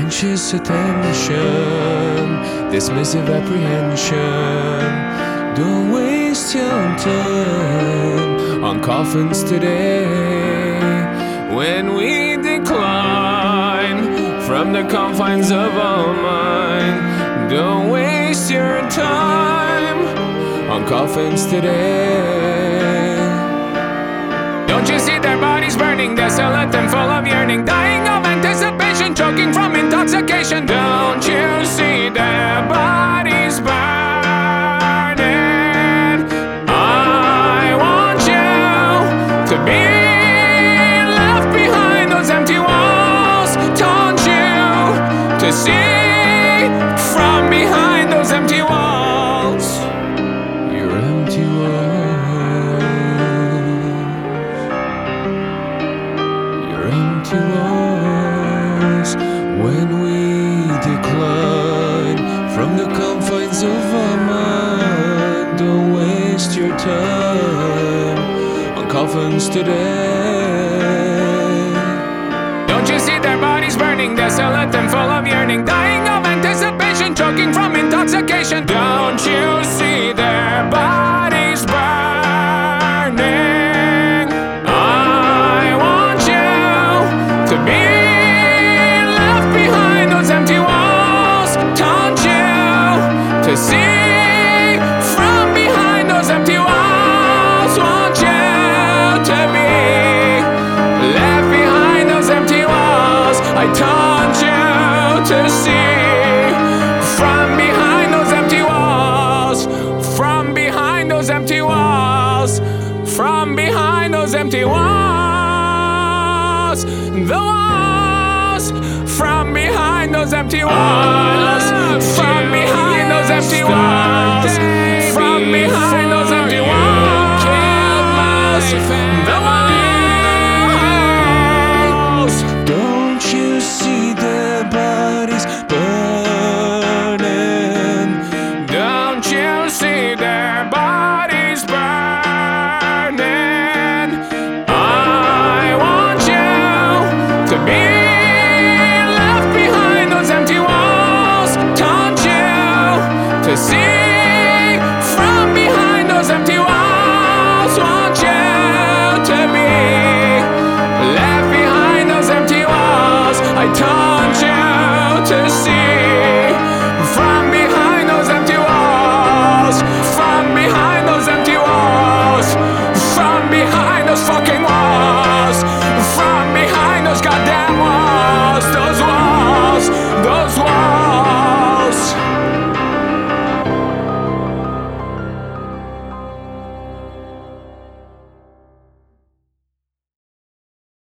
anxious attention, dismissive apprehension. Don't waste your time on coffins today when we decline from the confines of our mind. Don't waste your time on coffins today. Don't you see their bodies burning, desolate and full of yearning, dying to see from behind those empty walls? Your empty walls. Your empty walls when we decline from the confines of our mind. Don't waste your time on coffins today. Don't you see their bodies burning, desolate and behind those empty walls, the walls, from behind those empty walls, from behind those empty walls, from behind someone